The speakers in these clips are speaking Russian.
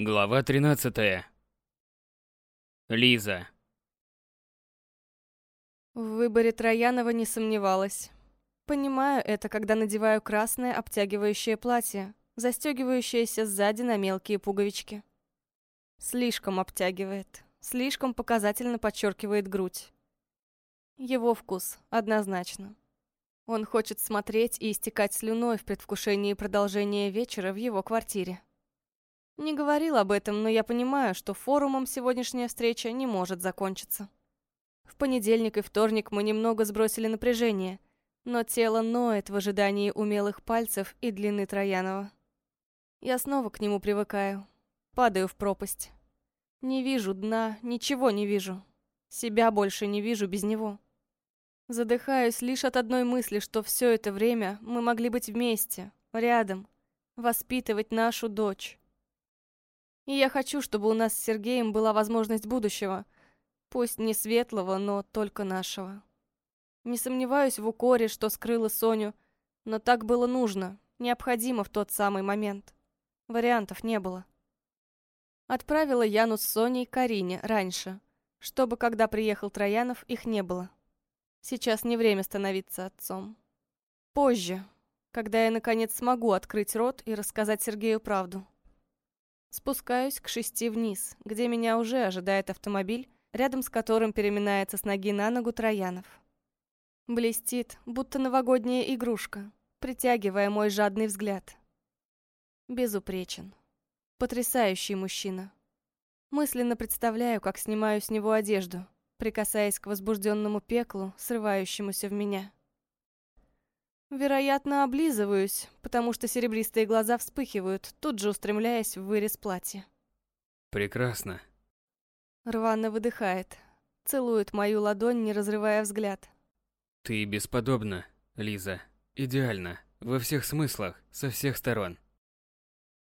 Глава 13. Лиза. В выборе Троянова не сомневалась. Понимаю это, когда надеваю красное обтягивающее платье, застегивающееся сзади на мелкие пуговички. Слишком обтягивает, слишком показательно подчеркивает грудь. Его вкус, однозначно. Он хочет смотреть и истекать слюной в предвкушении продолжения вечера в его квартире. Не говорил об этом, но я понимаю, что форумом сегодняшняя встреча не может закончиться. В понедельник и вторник мы немного сбросили напряжение, но тело ноет в ожидании умелых пальцев и длины Троянова. Я снова к нему привыкаю, падаю в пропасть. Не вижу дна, ничего не вижу. Себя больше не вижу без него. Задыхаюсь лишь от одной мысли, что все это время мы могли быть вместе, рядом, воспитывать нашу дочь. И я хочу, чтобы у нас с Сергеем была возможность будущего. Пусть не светлого, но только нашего. Не сомневаюсь в укоре, что скрыла Соню, но так было нужно, необходимо в тот самый момент. Вариантов не было. Отправила Яну с Соней Карине раньше, чтобы, когда приехал Троянов, их не было. Сейчас не время становиться отцом. Позже, когда я наконец смогу открыть рот и рассказать Сергею правду. Спускаюсь к шести вниз, где меня уже ожидает автомобиль, рядом с которым переминается с ноги на ногу Троянов. Блестит, будто новогодняя игрушка, притягивая мой жадный взгляд. Безупречен. Потрясающий мужчина. Мысленно представляю, как снимаю с него одежду, прикасаясь к возбужденному пеклу, срывающемуся в меня. Вероятно, облизываюсь, потому что серебристые глаза вспыхивают, тут же устремляясь в вырез платья. Прекрасно. Рвано выдыхает, целует мою ладонь, не разрывая взгляд. Ты бесподобна, Лиза. Идеально. Во всех смыслах, со всех сторон.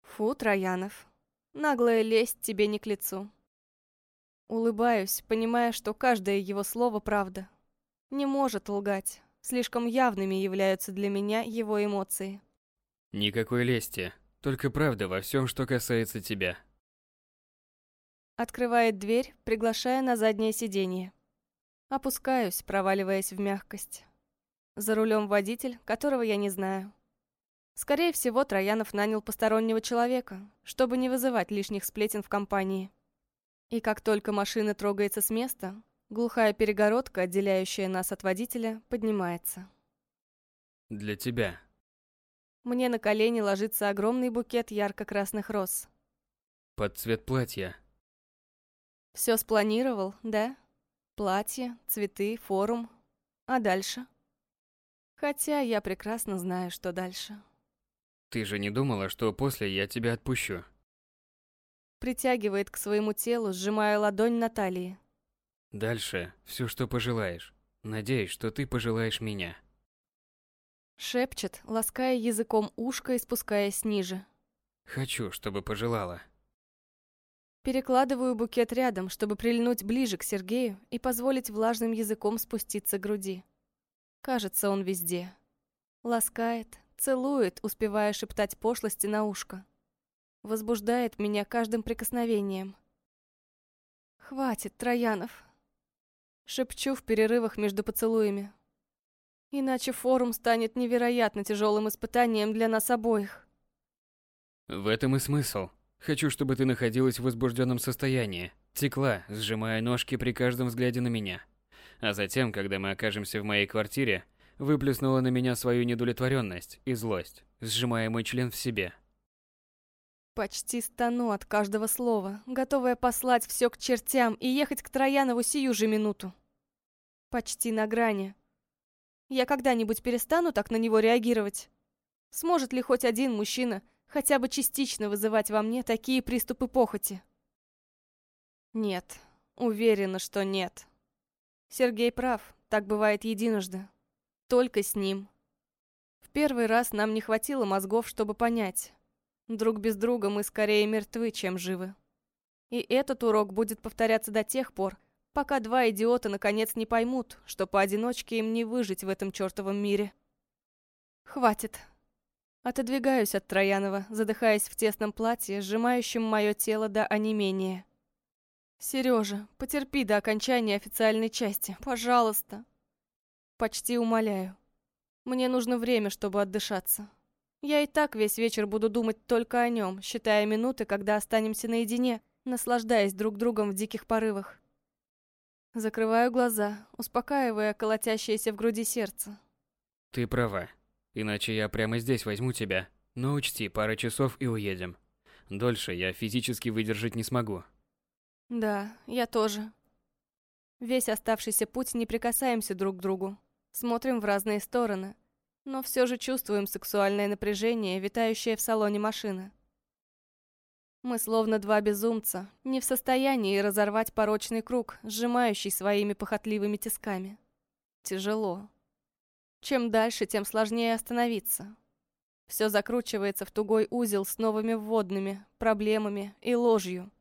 Фу, Троянов. Наглая лесть тебе не к лицу. Улыбаюсь, понимая, что каждое его слово правда. Не может лгать. Слишком явными являются для меня его эмоции. Никакой лести, только правда во всем, что касается тебя. Открывает дверь, приглашая на заднее сиденье. Опускаюсь, проваливаясь в мягкость. За рулем водитель, которого я не знаю. Скорее всего, Троянов нанял постороннего человека, чтобы не вызывать лишних сплетен в компании. И как только машина трогается с места, Глухая перегородка, отделяющая нас от водителя, поднимается. Для тебя. Мне на колени ложится огромный букет ярко-красных роз. Под цвет платья. Все спланировал, да? Платье, цветы, форум. А дальше? Хотя я прекрасно знаю, что дальше. Ты же не думала, что после я тебя отпущу? Притягивает к своему телу, сжимая ладонь на талии. Дальше все, что пожелаешь. Надеюсь, что ты пожелаешь меня. Шепчет, лаская языком ушко и спускаясь ниже. Хочу, чтобы пожелала. Перекладываю букет рядом, чтобы прильнуть ближе к Сергею и позволить влажным языком спуститься к груди. Кажется, он везде. Ласкает, целует, успевая шептать пошлости на ушко. Возбуждает меня каждым прикосновением. «Хватит, Троянов, Шепчу в перерывах между поцелуями. Иначе форум станет невероятно тяжелым испытанием для нас обоих. В этом и смысл. Хочу, чтобы ты находилась в возбужденном состоянии, текла, сжимая ножки при каждом взгляде на меня. А затем, когда мы окажемся в моей квартире, выплеснула на меня свою недовлетворенность и злость, сжимая мой член в себе. Почти стану от каждого слова, готовая послать все к чертям и ехать к Троянову сию же минуту. Почти на грани. Я когда-нибудь перестану так на него реагировать? Сможет ли хоть один мужчина хотя бы частично вызывать во мне такие приступы похоти? Нет, уверена, что нет. Сергей прав, так бывает единожды. Только с ним. В первый раз нам не хватило мозгов, чтобы понять. Друг без друга мы скорее мертвы, чем живы. И этот урок будет повторяться до тех пор, пока два идиота наконец не поймут, что поодиночке им не выжить в этом чертовом мире. Хватит. Отодвигаюсь от Троянова, задыхаясь в тесном платье, сжимающем мое тело до онемения. «Сережа, потерпи до окончания официальной части, пожалуйста!» Почти умоляю. Мне нужно время, чтобы отдышаться. Я и так весь вечер буду думать только о нем, считая минуты, когда останемся наедине, наслаждаясь друг другом в диких порывах. Закрываю глаза, успокаивая колотящееся в груди сердце. Ты права. Иначе я прямо здесь возьму тебя. Но учти, пара часов и уедем. Дольше я физически выдержать не смогу. Да, я тоже. Весь оставшийся путь не прикасаемся друг к другу. Смотрим в разные стороны, но все же чувствуем сексуальное напряжение, витающее в салоне машины. Мы словно два безумца, не в состоянии разорвать порочный круг, сжимающий своими похотливыми тисками. Тяжело. Чем дальше, тем сложнее остановиться. Все закручивается в тугой узел с новыми вводными, проблемами и ложью.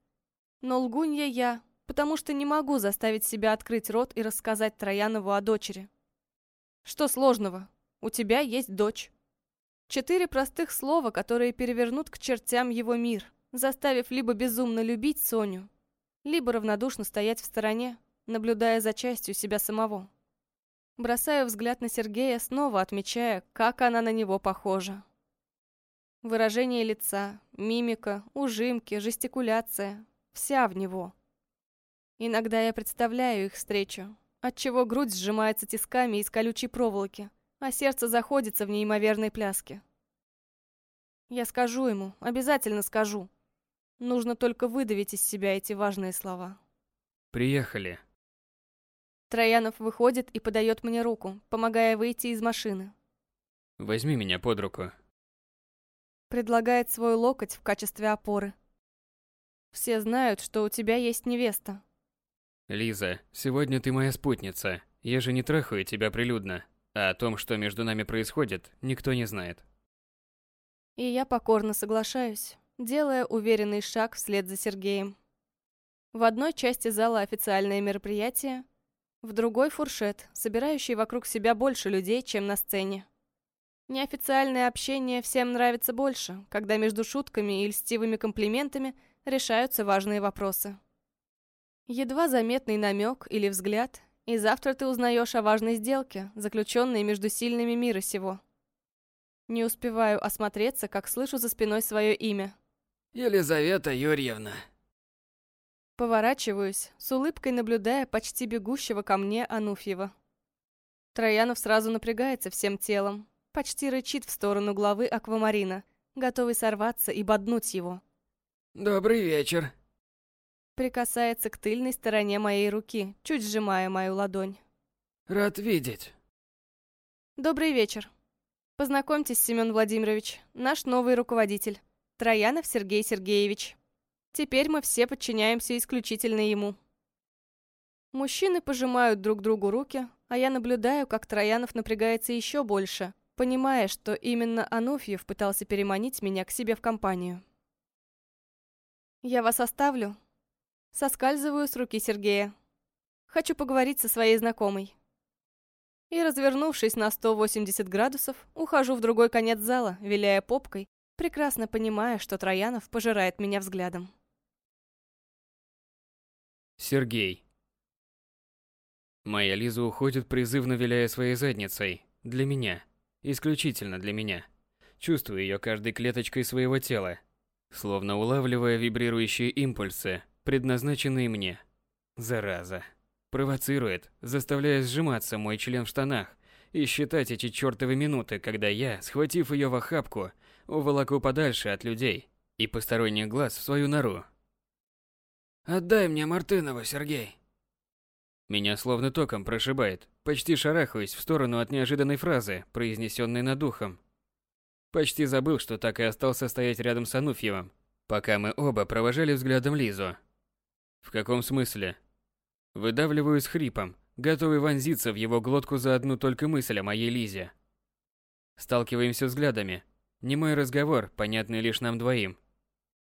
Но лгунья я, потому что не могу заставить себя открыть рот и рассказать Троянову о дочери. Что сложного? У тебя есть дочь. Четыре простых слова, которые перевернут к чертям его мир, заставив либо безумно любить Соню, либо равнодушно стоять в стороне, наблюдая за частью себя самого. Бросаю взгляд на Сергея, снова отмечая, как она на него похожа. Выражение лица, мимика, ужимки, жестикуляция – вся в него. Иногда я представляю их встречу, отчего грудь сжимается тисками из колючей проволоки, а сердце заходится в неимоверной пляске. Я скажу ему, обязательно скажу. Нужно только выдавить из себя эти важные слова. Приехали. Троянов выходит и подает мне руку, помогая выйти из машины. Возьми меня под руку. Предлагает свой локоть в качестве опоры. Все знают, что у тебя есть невеста. Лиза, сегодня ты моя спутница. Я же не трахаю тебя прилюдно. А о том, что между нами происходит, никто не знает. И я покорно соглашаюсь, делая уверенный шаг вслед за Сергеем. В одной части зала официальное мероприятие – в другой фуршет, собирающий вокруг себя больше людей, чем на сцене. Неофициальное общение всем нравится больше, когда между шутками и льстивыми комплиментами решаются важные вопросы. Едва заметный намек или взгляд, и завтра ты узнаешь о важной сделке, заключенной между сильными мира сего. Не успеваю осмотреться, как слышу за спиной свое имя. «Елизавета Юрьевна», Поворачиваюсь, с улыбкой наблюдая почти бегущего ко мне Ануфьева. Троянов сразу напрягается всем телом, почти рычит в сторону главы аквамарина, готовый сорваться и боднуть его. «Добрый вечер», Прикасается к тыльной стороне моей руки, чуть сжимая мою ладонь. «Рад видеть». «Добрый вечер. Познакомьтесь, Семен Владимирович, наш новый руководитель. Троянов Сергей Сергеевич». Теперь мы все подчиняемся исключительно ему. Мужчины пожимают друг другу руки, а я наблюдаю, как Троянов напрягается еще больше, понимая, что именно Ануфьев пытался переманить меня к себе в компанию. «Я вас оставлю». Соскальзываю с руки Сергея. Хочу поговорить со своей знакомой. И, развернувшись на 180 градусов, ухожу в другой конец зала, виляя попкой, прекрасно понимая, что Троянов пожирает меня взглядом. Сергей. Моя Лиза уходит, призывно виляя своей задницей. Для меня. Исключительно для меня. Чувствую ее каждой клеточкой своего тела. Словно улавливая вибрирующие импульсы, предназначенные мне. Зараза. Провоцирует, заставляя сжиматься мой член в штанах и считать эти чертовы минуты, когда я, схватив ее в охапку, уволоку подальше от людей и посторонних глаз в свою нору, Отдай мне Мартынова, Сергей. Меня словно током прошибает, почти шарахаюсь в сторону от неожиданной фразы, произнесенной над духом. Почти забыл, что так и остался стоять рядом с Ануфьевым, пока мы оба провожали взглядом Лизу. В каком смысле? Выдавливаю с хрипом, готовый вонзиться в его глотку за одну только мысль о моей Лизе. Сталкиваемся взглядами. Не мой разговор, понятный лишь нам двоим.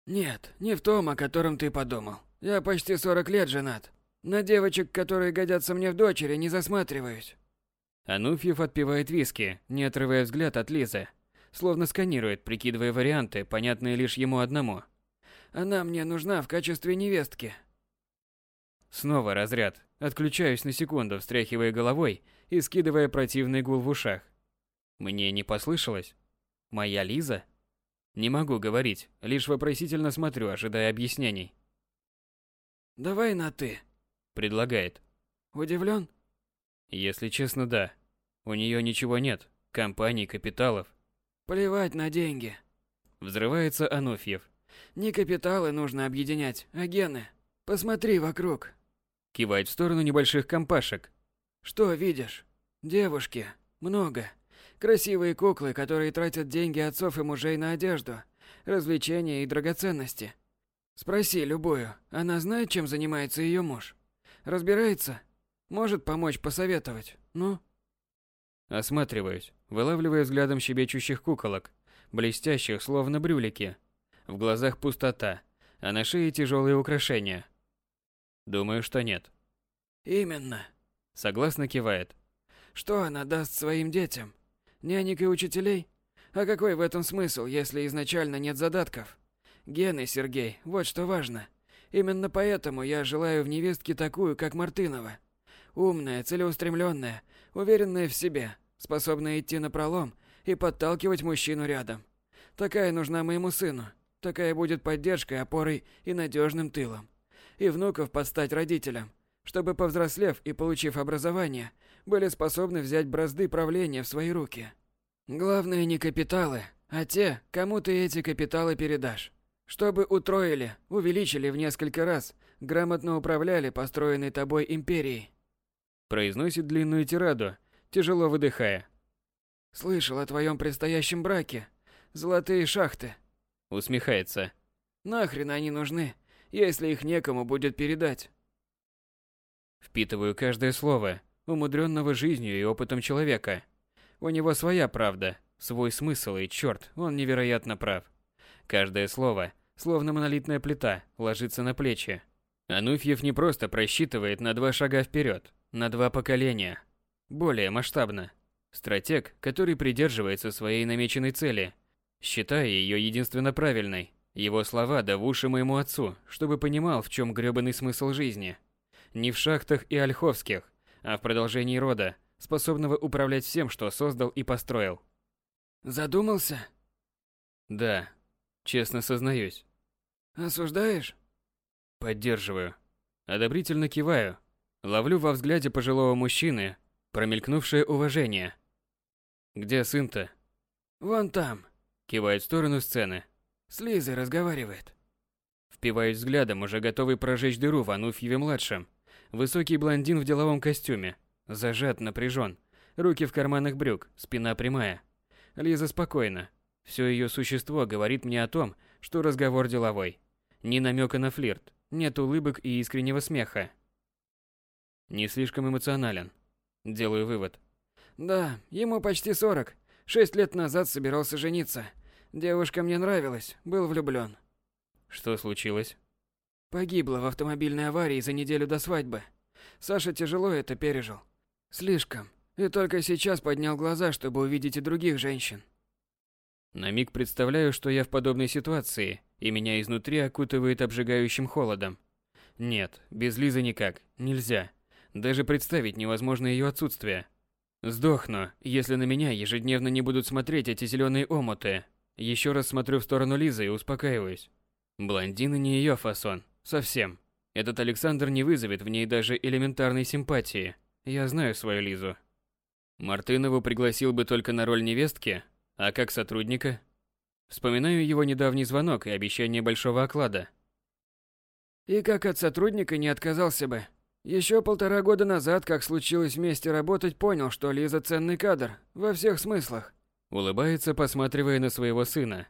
Нет, не в том, о котором ты подумал. Я почти 40 лет женат. На девочек, которые годятся мне в дочери, не засматриваюсь. Ануфьев отпивает виски, не отрывая взгляд от Лизы. словно сканирует, прикидывая варианты, понятные лишь ему одному. Она мне нужна в качестве невестки. Снова разряд. Отключаюсь на секунду, встряхивая головой и скидывая противный гул в ушах. Мне не послышалось? Моя Лиза? Не могу говорить, лишь вопросительно смотрю, ожидая объяснений. «Давай на «ты», — предлагает. «Удивлен?» Если честно, да. У нее ничего нет, компаний, капиталов. Плевать на деньги. Взрывается Ануфьев. Не капиталы нужно объединять, а гены. Посмотри вокруг. Кивает в сторону небольших компашек. Что видишь? Девушки. Много. Красивые куклы, которые тратят деньги отцов и мужей на одежду, развлечения и драгоценности. Спроси любую, она знает, чем занимается ее муж? Разбирается? Может помочь посоветовать? Ну? Осматриваюсь, вылавливая взглядом щебечущих куколок, блестящих, словно брюлики. В глазах пустота, а на шее тяжелые украшения. Думаю, что нет. Именно. Согласно кивает. Что она даст своим детям? Нянек и учителей? А какой в этом смысл, если изначально нет задатков? Гены, Сергей, вот что важно. Именно поэтому я желаю в невестке такую, как Мартынова. Умная, целеустремленная, уверенная в себе, способная идти на пролом и подталкивать мужчину рядом. Такая нужна моему сыну. Такая будет поддержкой, опорой и надежным тылом. И внуков подстать родителям, чтобы, повзрослев и получив образование, были способны взять бразды правления в свои руки. Главное не капиталы, а те, кому ты эти капиталы передашь. Чтобы утроили, увеличили в несколько раз, грамотно управляли построенной тобой империей. Произносит длинную тираду, тяжело выдыхая. Слышал о твоем предстоящем браке. Золотые шахты. Усмехается. Нахрен они нужны, если их некому будет передать? Впитываю каждое слово, умудренного жизнью и опытом человека. У него своя правда, свой смысл, и черт, он невероятно прав. Каждое слово, словно монолитная плита, ложится на плечи. Ануфьев не просто просчитывает на два шага вперед, на два поколения. Более масштабно. Стратег, который придерживается своей намеченной цели, считая ее единственно правильной. Его слова да в уши моему отцу, чтобы понимал, в чем грёбаный смысл жизни. Не в шахтах и ольховских, а в продолжении рода, способного управлять всем, что создал и построил. Задумался? Да, честно сознаюсь. Осуждаешь? Поддерживаю. Одобрительно киваю. Ловлю во взгляде пожилого мужчины промелькнувшее уважение. Где сын-то? Вон там. Кивает в сторону сцены. С Лизой разговаривает. Впиваюсь взглядом, уже готовый прожечь дыру в Ануфьеве-младшем. Высокий блондин в деловом костюме. Зажат, напряжен. Руки в карманах брюк, спина прямая. Лиза спокойна. Все ее существо говорит мне о том, что разговор деловой. Ни намека на флирт, нет улыбок и искреннего смеха. Не слишком эмоционален. Делаю вывод. Да, ему почти сорок. Шесть лет назад собирался жениться. Девушка мне нравилась, был влюблен. Что случилось? Погибла в автомобильной аварии за неделю до свадьбы. Саша тяжело это пережил. Слишком. И только сейчас поднял глаза, чтобы увидеть и других женщин. На миг представляю, что я в подобной ситуации, и меня изнутри окутывает обжигающим холодом. Нет, без Лизы никак, нельзя. Даже представить невозможно ее отсутствие. Сдохну, если на меня ежедневно не будут смотреть эти зеленые омуты. Еще раз смотрю в сторону Лизы и успокаиваюсь. Блондины не ее фасон. Совсем. Этот Александр не вызовет в ней даже элементарной симпатии. Я знаю свою Лизу. Мартынову пригласил бы только на роль невестки, а как сотрудника? Вспоминаю его недавний звонок и обещание большого оклада. И как от сотрудника не отказался бы. Еще полтора года назад, как случилось вместе работать, понял, что Лиза ценный кадр, во всех смыслах. Улыбается, посматривая на своего сына.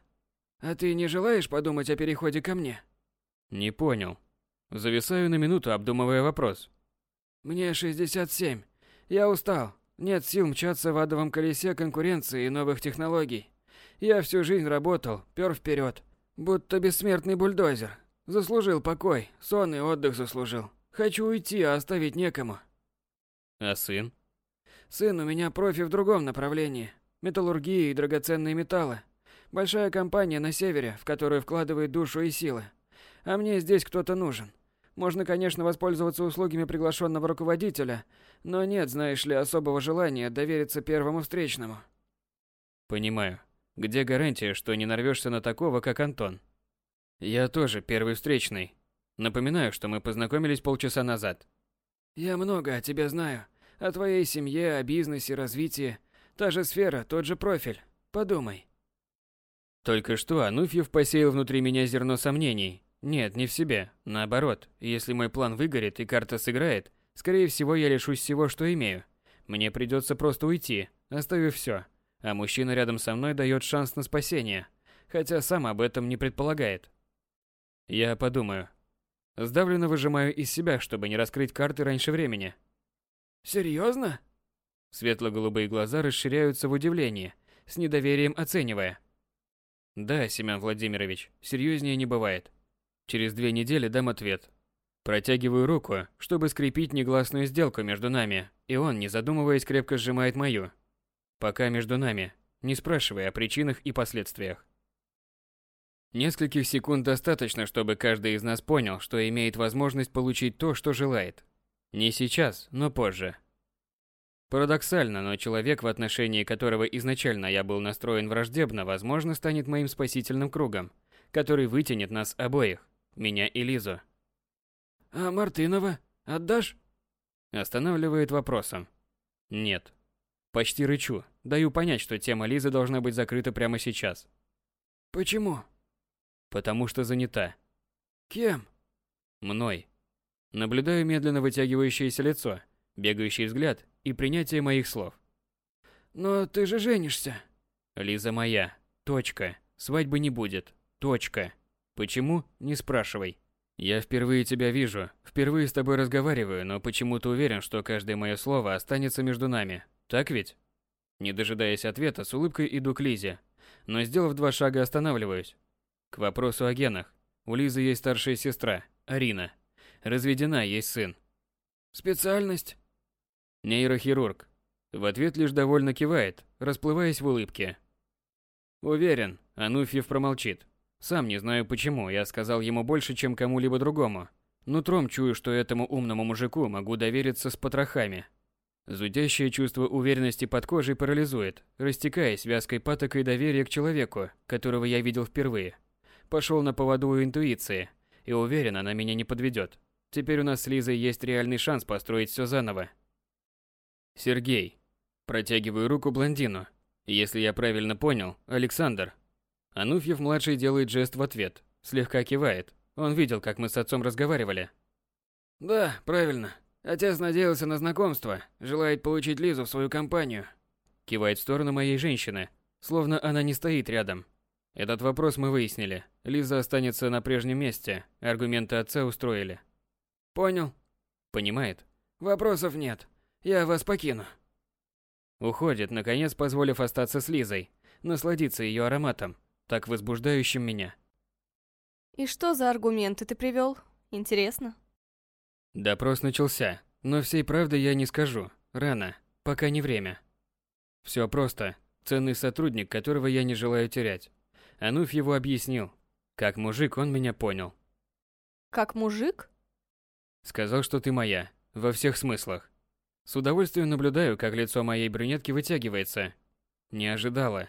А ты не желаешь подумать о переходе ко мне? Не понял. Зависаю на минуту, обдумывая вопрос. Мне 67. Я устал. Нет сил мчаться в адовом колесе конкуренции и новых технологий. Я всю жизнь работал, пёр вперед, будто бессмертный бульдозер. Заслужил покой, сон и отдых заслужил. Хочу уйти, а оставить некому. А сын? Сын у меня профи в другом направлении. Металлургия и драгоценные металлы. Большая компания на севере, в которую вкладывает душу и силы. А мне здесь кто-то нужен. Можно, конечно, воспользоваться услугами приглашенного руководителя, но нет, знаешь ли, особого желания довериться первому встречному. Понимаю. Где гарантия, что не нарвешься на такого, как Антон? Я тоже первый встречный. Напоминаю, что мы познакомились полчаса назад. Я много о тебе знаю. О твоей семье, о бизнесе, развитии. Та же сфера, тот же профиль. Подумай. Только что Ануфьев посеял внутри меня зерно сомнений. Нет, не в себе. Наоборот, если мой план выгорит и карта сыграет, скорее всего, я лишусь всего, что имею. Мне придется просто уйти, оставив все. А мужчина рядом со мной дает шанс на спасение, хотя сам об этом не предполагает. Я подумаю. Сдавленно выжимаю из себя, чтобы не раскрыть карты раньше времени. Серьезно? Светло-голубые глаза расширяются в удивлении, с недоверием оценивая. Да, Семен Владимирович, серьезнее не бывает. Через две недели дам ответ. Протягиваю руку, чтобы скрепить негласную сделку между нами, и он, не задумываясь, крепко сжимает мою. Пока между нами, не спрашивая о причинах и последствиях. Нескольких секунд достаточно, чтобы каждый из нас понял, что имеет возможность получить то, что желает. Не сейчас, но позже. Парадоксально, но человек, в отношении которого изначально я был настроен враждебно, возможно, станет моим спасительным кругом, который вытянет нас обоих меня и Лизу. А Мартынова отдашь? Останавливает вопросом. Нет. Почти рычу. Даю понять, что тема Лизы должна быть закрыта прямо сейчас. Почему? Потому что занята. Кем? Мной. Наблюдаю медленно вытягивающееся лицо, бегающий взгляд и принятие моих слов. Но ты же женишься. Лиза моя. Точка. Свадьбы не будет. Точка. Почему? Не спрашивай. Я впервые тебя вижу, впервые с тобой разговариваю, но почему-то уверен, что каждое мое слово останется между нами. Так ведь? Не дожидаясь ответа, с улыбкой иду к Лизе, но сделав два шага, останавливаюсь. К вопросу о генах. У Лизы есть старшая сестра, Арина. Разведена, есть сын. Специальность? Нейрохирург. В ответ лишь довольно кивает, расплываясь в улыбке. Уверен, Ануфьев промолчит. Сам не знаю почему, я сказал ему больше, чем кому-либо другому. Нутром чую, что этому умному мужику могу довериться с потрохами. Зудящее чувство уверенности под кожей парализует, растекаясь вязкой патокой доверия к человеку, которого я видел впервые. Пошел на поводу у интуиции, и уверен, она меня не подведет. Теперь у нас с Лизой есть реальный шанс построить все заново. Сергей. Протягиваю руку блондину. Если я правильно понял, Александр, Ануфьев-младший делает жест в ответ, слегка кивает. Он видел, как мы с отцом разговаривали. Да, правильно. Отец надеялся на знакомство, желает получить Лизу в свою компанию. Кивает в сторону моей женщины, словно она не стоит рядом. Этот вопрос мы выяснили. Лиза останется на прежнем месте. Аргументы отца устроили. Понял. Понимает. Вопросов нет. Я вас покину. Уходит, наконец позволив остаться с Лизой, насладиться ее ароматом, так возбуждающим меня. И что за аргументы ты привел? Интересно. Допрос начался, но всей правды я не скажу. Рано, пока не время. Все просто. Ценный сотрудник, которого я не желаю терять. Ануф его объяснил. Как мужик он меня понял. Как мужик? Сказал, что ты моя. Во всех смыслах. С удовольствием наблюдаю, как лицо моей брюнетки вытягивается. Не ожидала.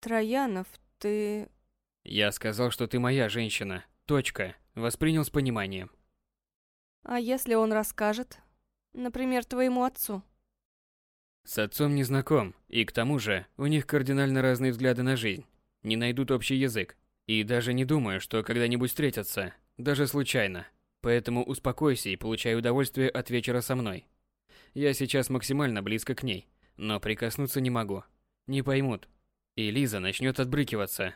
Троянов, ты... Я сказал, что ты моя женщина. Точка. Воспринял с пониманием. А если он расскажет? Например, твоему отцу? С отцом не знаком, и к тому же, у них кардинально разные взгляды на жизнь. Не найдут общий язык. И даже не думаю, что когда-нибудь встретятся, даже случайно. Поэтому успокойся и получай удовольствие от вечера со мной. Я сейчас максимально близко к ней, но прикоснуться не могу. Не поймут, и Лиза начнет отбрыкиваться.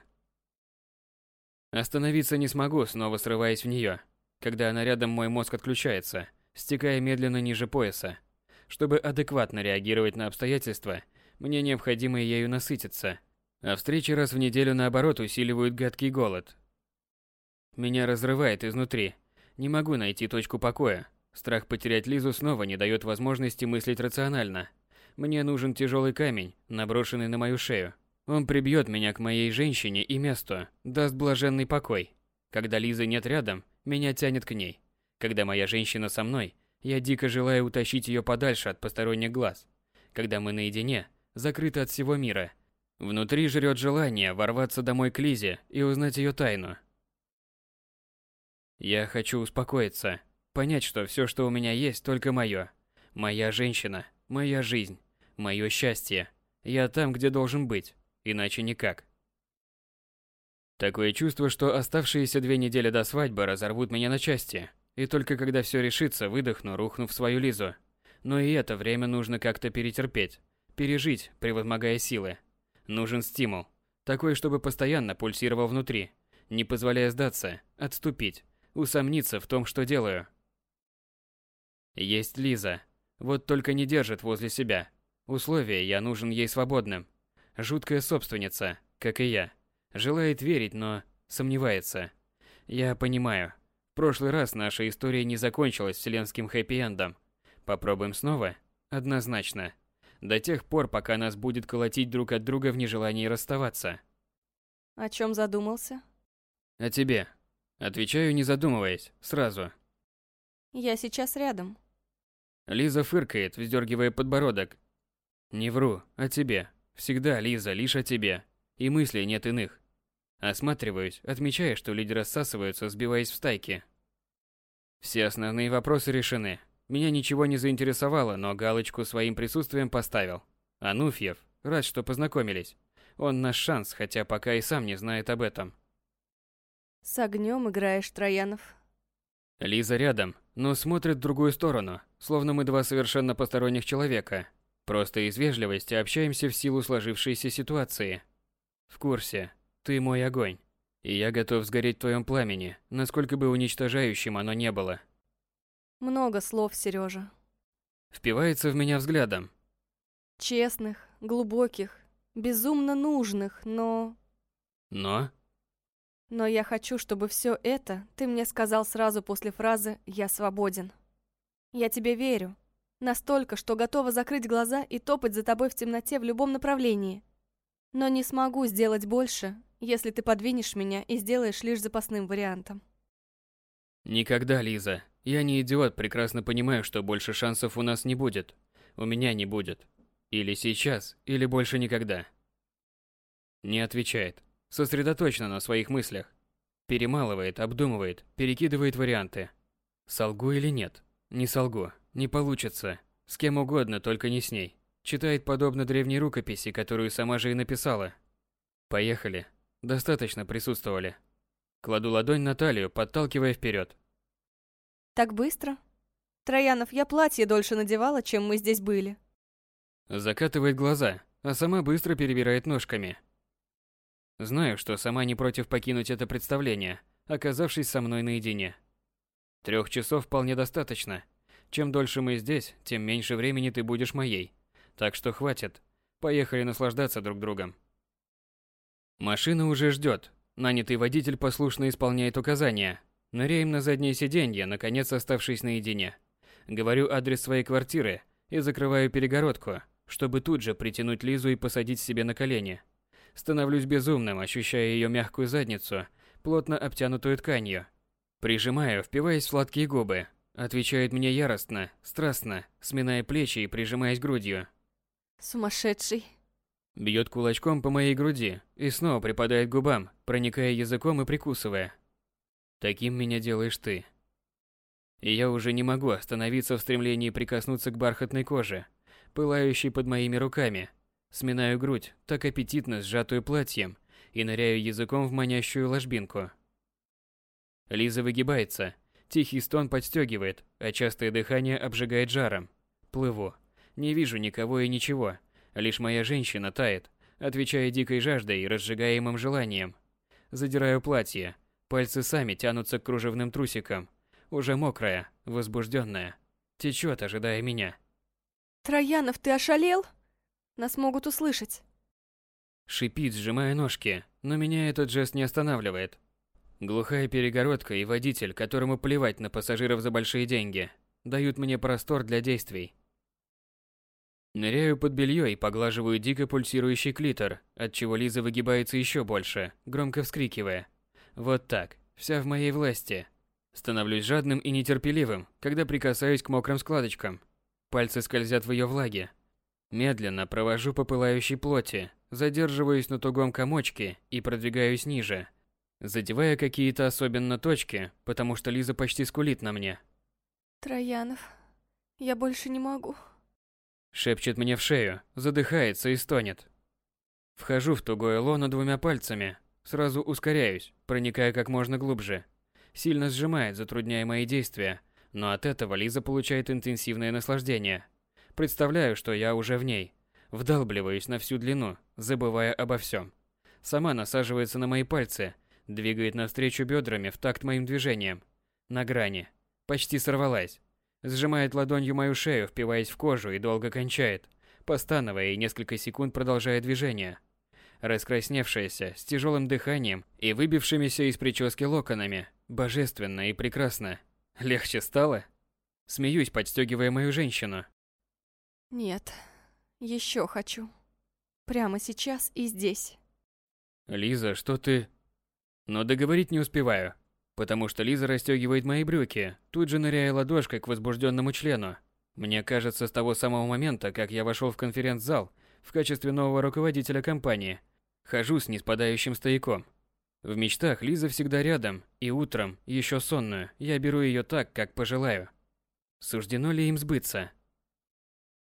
Остановиться не смогу, снова срываясь в нее. Когда она рядом, мой мозг отключается, стекая медленно ниже пояса. Чтобы адекватно реагировать на обстоятельства, мне необходимо ею насытиться. А встречи раз в неделю, наоборот, усиливают гадкий голод. Меня разрывает изнутри. Не могу найти точку покоя. Страх потерять Лизу снова не дает возможности мыслить рационально. Мне нужен тяжелый камень, наброшенный на мою шею. Он прибьет меня к моей женщине и месту, даст блаженный покой. Когда Лизы нет рядом, меня тянет к ней. Когда моя женщина со мной, я дико желаю утащить ее подальше от посторонних глаз. Когда мы наедине, закрыты от всего мира, внутри жрет желание ворваться домой к Лизе и узнать ее тайну. Я хочу успокоиться, понять, что все, что у меня есть, только мое. Моя женщина, моя жизнь, мое счастье. Я там, где должен быть. Иначе никак. Такое чувство, что оставшиеся две недели до свадьбы разорвут меня на части. И только когда все решится, выдохну, рухнув свою Лизу. Но и это время нужно как-то перетерпеть. Пережить, превозмогая силы. Нужен стимул. Такой, чтобы постоянно пульсировал внутри. Не позволяя сдаться, отступить, усомниться в том, что делаю. Есть Лиза. Вот только не держит возле себя. Условия я нужен ей свободным. Жуткая собственница, как и я. Желает верить, но сомневается. Я понимаю. В прошлый раз наша история не закончилась вселенским хэппи-эндом. Попробуем снова? Однозначно. До тех пор, пока нас будет колотить друг от друга в нежелании расставаться. О чем задумался? О тебе. Отвечаю, не задумываясь, сразу. Я сейчас рядом. Лиза фыркает, вздергивая подбородок. Не вру, о тебе. Всегда, Лиза, лишь о тебе. И мыслей нет иных. Осматриваюсь, отмечая, что люди рассасываются, сбиваясь в стайки. Все основные вопросы решены. Меня ничего не заинтересовало, но галочку своим присутствием поставил. Ануфьев, рад, что познакомились. Он наш шанс, хотя пока и сам не знает об этом. С огнем играешь, Троянов. Лиза рядом, но смотрит в другую сторону, словно мы два совершенно посторонних человека. Просто из вежливости общаемся в силу сложившейся ситуации. В курсе. Ты мой огонь. И я готов сгореть в твоем пламени, насколько бы уничтожающим оно не было. Много слов, Сережа. Впивается в меня взглядом. Честных, глубоких, безумно нужных, но... Но? Но я хочу, чтобы все это ты мне сказал сразу после фразы «я свободен». Я тебе верю. Настолько, что готова закрыть глаза и топать за тобой в темноте в любом направлении. Но не смогу сделать больше, если ты подвинешь меня и сделаешь лишь запасным вариантом. Никогда, Лиза. Я не идиот, прекрасно понимаю, что больше шансов у нас не будет. У меня не будет. Или сейчас, или больше никогда. Не отвечает. Сосредоточена на своих мыслях. Перемалывает, обдумывает, перекидывает варианты. Солгу или нет? Не солгу. Не получится. С кем угодно, только не с ней. Читает подобно древней рукописи, которую сама же и написала. Поехали. Достаточно присутствовали. Кладу ладонь на талию, подталкивая вперед. Так быстро? Троянов, я платье дольше надевала, чем мы здесь были. Закатывает глаза, а сама быстро перебирает ножками. Знаю, что сама не против покинуть это представление, оказавшись со мной наедине. Трех часов вполне достаточно. Чем дольше мы здесь, тем меньше времени ты будешь моей. Так что хватит. Поехали наслаждаться друг другом. Машина уже ждет. Нанятый водитель послушно исполняет указания. Ныряем на заднее сиденье, наконец оставшись наедине. Говорю адрес своей квартиры и закрываю перегородку, чтобы тут же притянуть Лизу и посадить себе на колени. Становлюсь безумным, ощущая ее мягкую задницу, плотно обтянутую тканью. Прижимаю, впиваясь в сладкие губы. Отвечает мне яростно, страстно, сминая плечи и прижимаясь грудью. Сумасшедший. Бьет кулачком по моей груди и снова припадает к губам, проникая языком и прикусывая. Таким меня делаешь ты. И я уже не могу остановиться в стремлении прикоснуться к бархатной коже, пылающей под моими руками. Сминаю грудь, так аппетитно сжатую платьем, и ныряю языком в манящую ложбинку. Лиза выгибается, тихий стон подстегивает, а частое дыхание обжигает жаром. Плыву. Не вижу никого и ничего. Лишь моя женщина тает, отвечая дикой жаждой и разжигаемым желанием. Задираю платье. Пальцы сами тянутся к кружевным трусикам. Уже мокрая, возбужденная. Течет, ожидая меня. Троянов, ты ошалел? Нас могут услышать. Шипит, сжимая ножки, но меня этот жест не останавливает. Глухая перегородка и водитель, которому плевать на пассажиров за большие деньги, дают мне простор для действий. Ныряю под белье и поглаживаю дико пульсирующий клитор, от чего Лиза выгибается еще больше, громко вскрикивая. Вот так, вся в моей власти. Становлюсь жадным и нетерпеливым, когда прикасаюсь к мокрым складочкам. Пальцы скользят в ее влаге. Медленно провожу по пылающей плоти, задерживаюсь на тугом комочке и продвигаюсь ниже, задевая какие-то особенно точки, потому что Лиза почти скулит на мне. Троянов, я больше не могу. Шепчет мне в шею, задыхается и стонет. Вхожу в тугое лоно двумя пальцами, сразу ускоряюсь, проникая как можно глубже. Сильно сжимает, затрудняя мои действия, но от этого Лиза получает интенсивное наслаждение. Представляю, что я уже в ней. Вдалбливаюсь на всю длину, забывая обо всем. Сама насаживается на мои пальцы, двигает навстречу бедрами в такт моим движениям. На грани. Почти сорвалась. Сжимает ладонью мою шею, впиваясь в кожу и долго кончает, постановая и несколько секунд продолжая движение. Раскрасневшаяся, с тяжелым дыханием и выбившимися из прически локонами. Божественно и прекрасно. Легче стало? Смеюсь, подстегивая мою женщину. Нет, еще хочу. Прямо сейчас и здесь. Лиза, что ты... Но договорить не успеваю потому что Лиза расстегивает мои брюки, тут же ныряя ладошкой к возбужденному члену. Мне кажется, с того самого момента, как я вошел в конференц-зал в качестве нового руководителя компании, хожу с неспадающим стояком. В мечтах Лиза всегда рядом, и утром, еще сонную, я беру ее так, как пожелаю. Суждено ли им сбыться?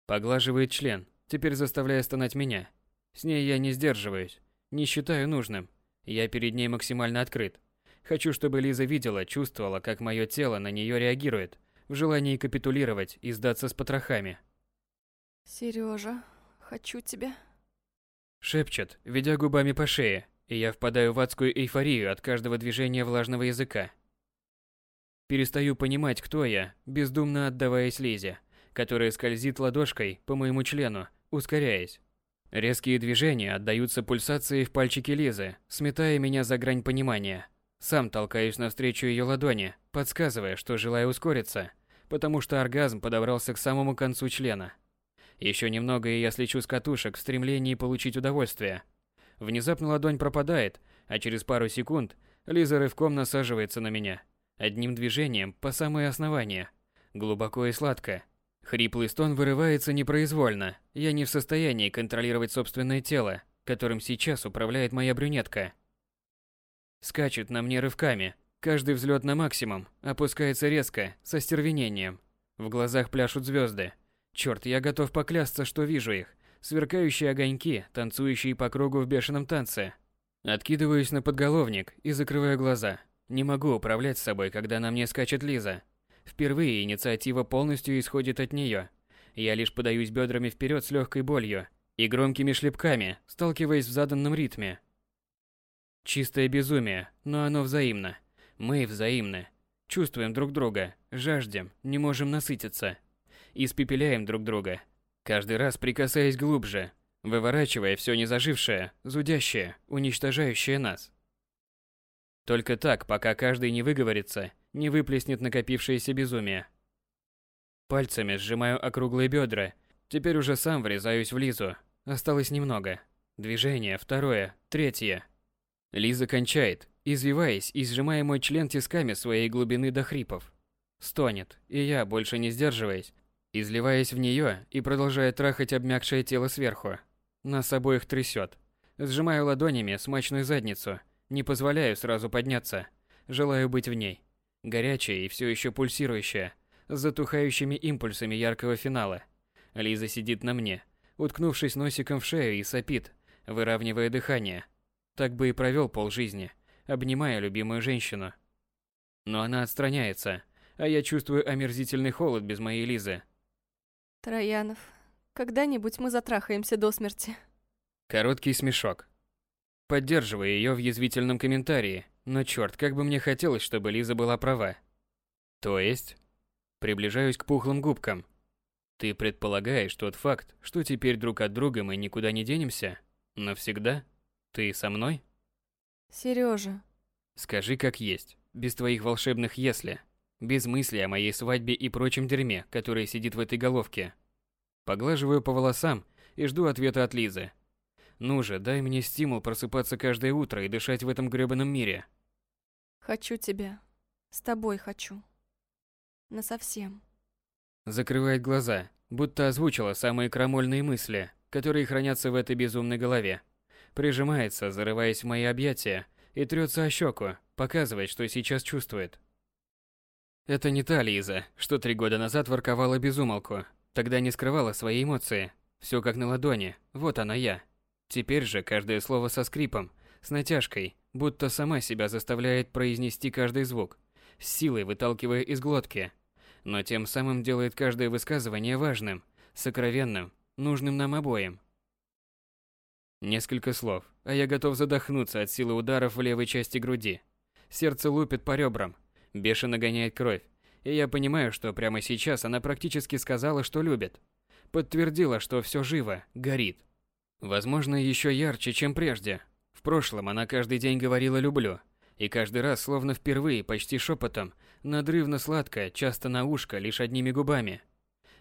Поглаживает член, теперь заставляя стонать меня. С ней я не сдерживаюсь, не считаю нужным. Я перед ней максимально открыт. Хочу, чтобы Лиза видела, чувствовала, как мое тело на нее реагирует, в желании капитулировать и сдаться с потрохами. Сережа, хочу тебя. Шепчет, ведя губами по шее, и я впадаю в адскую эйфорию от каждого движения влажного языка. Перестаю понимать, кто я, бездумно отдаваясь Лизе, которая скользит ладошкой по моему члену, ускоряясь. Резкие движения отдаются пульсацией в пальчике Лизы, сметая меня за грань понимания. Сам толкаюсь навстречу ее ладони, подсказывая, что желаю ускориться, потому что оргазм подобрался к самому концу члена. Еще немного, и я слечу с катушек в стремлении получить удовольствие. Внезапно ладонь пропадает, а через пару секунд Лиза рывком насаживается на меня. Одним движением по самое основание. Глубоко и сладко. Хриплый стон вырывается непроизвольно. Я не в состоянии контролировать собственное тело, которым сейчас управляет моя брюнетка. Скачет на мне рывками. Каждый взлет на максимум, опускается резко, со стервенением. В глазах пляшут звезды. Черт, я готов поклясться, что вижу их. Сверкающие огоньки, танцующие по кругу в бешеном танце. Откидываюсь на подголовник и закрываю глаза. Не могу управлять собой, когда на мне скачет Лиза. Впервые инициатива полностью исходит от нее. Я лишь подаюсь бедрами вперед с легкой болью и громкими шлепками, сталкиваясь в заданном ритме. Чистое безумие, но оно взаимно. Мы взаимны. Чувствуем друг друга, жаждем, не можем насытиться. Испепеляем друг друга. Каждый раз прикасаясь глубже, выворачивая все незажившее, зудящее, уничтожающее нас. Только так, пока каждый не выговорится, не выплеснет накопившееся безумие. Пальцами сжимаю округлые бедра, теперь уже сам врезаюсь в Лизу. Осталось немного. Движение, второе, третье. Лиза кончает, извиваясь и сжимая мой член тисками своей глубины до хрипов. Стонет, и я, больше не сдерживаясь, изливаясь в нее и продолжая трахать обмякшее тело сверху. Нас обоих трясет. Сжимаю ладонями смачную задницу, не позволяю сразу подняться. Желаю быть в ней. Горячая и все еще пульсирующая, с затухающими импульсами яркого финала. Лиза сидит на мне, уткнувшись носиком в шею и сопит, выравнивая дыхание. Так бы и провел полжизни, обнимая любимую женщину. Но она отстраняется, а я чувствую омерзительный холод без моей Лизы. Троянов, когда-нибудь мы затрахаемся до смерти. Короткий смешок. Поддерживаю ее в язвительном комментарии, но черт, как бы мне хотелось, чтобы Лиза была права. То есть? Приближаюсь к пухлым губкам. Ты предполагаешь тот факт, что теперь друг от друга мы никуда не денемся? Навсегда? Ты со мной? Сережа. Скажи как есть, без твоих волшебных «если», без мысли о моей свадьбе и прочем дерьме, которое сидит в этой головке. Поглаживаю по волосам и жду ответа от Лизы. Ну же, дай мне стимул просыпаться каждое утро и дышать в этом грёбаном мире. Хочу тебя. С тобой хочу. Насовсем. Закрывает глаза, будто озвучила самые крамольные мысли, которые хранятся в этой безумной голове. Прижимается, зарываясь в мои объятия, и трется о щеку, показывает, что сейчас чувствует. Это не та Лиза, что три года назад ворковала безумолку. Тогда не скрывала свои эмоции. Все как на ладони, вот она я. Теперь же каждое слово со скрипом, с натяжкой, будто сама себя заставляет произнести каждый звук, с силой выталкивая из глотки. Но тем самым делает каждое высказывание важным, сокровенным, нужным нам обоим. Несколько слов, а я готов задохнуться от силы ударов в левой части груди. Сердце лупит по ребрам, бешено гоняет кровь, и я понимаю, что прямо сейчас она практически сказала, что любит. Подтвердила, что все живо, горит. Возможно, еще ярче, чем прежде. Прошлом она каждый день говорила «люблю», и каждый раз, словно впервые, почти шепотом, надрывно сладко, часто на ушко, лишь одними губами.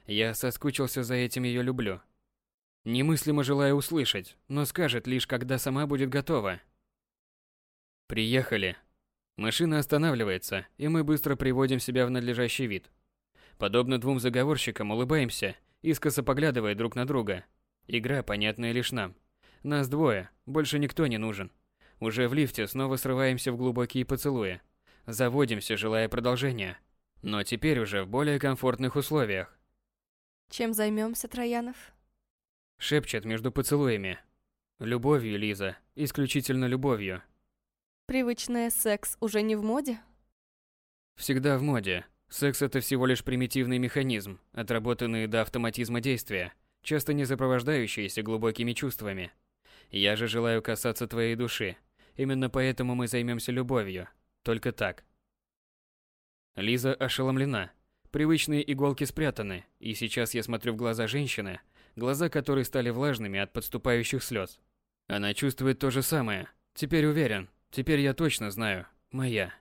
Я соскучился за этим ее «люблю». Немыслимо желаю услышать, но скажет лишь, когда сама будет готова. Приехали. Машина останавливается, и мы быстро приводим себя в надлежащий вид. Подобно двум заговорщикам улыбаемся, искоса поглядывая друг на друга – Игра понятная лишь нам. Нас двое, больше никто не нужен. Уже в лифте снова срываемся в глубокие поцелуи. Заводимся, желая продолжения. Но теперь уже в более комфортных условиях. Чем займемся, Троянов? Шепчет между поцелуями. Любовью, Лиза. Исключительно любовью. Привычная секс уже не в моде? Всегда в моде. Секс это всего лишь примитивный механизм, отработанный до автоматизма действия – часто не сопровождающиеся глубокими чувствами. Я же желаю касаться твоей души. Именно поэтому мы займемся любовью. Только так. Лиза ошеломлена. Привычные иголки спрятаны, и сейчас я смотрю в глаза женщины, глаза которой стали влажными от подступающих слез. Она чувствует то же самое. Теперь уверен. Теперь я точно знаю. Моя.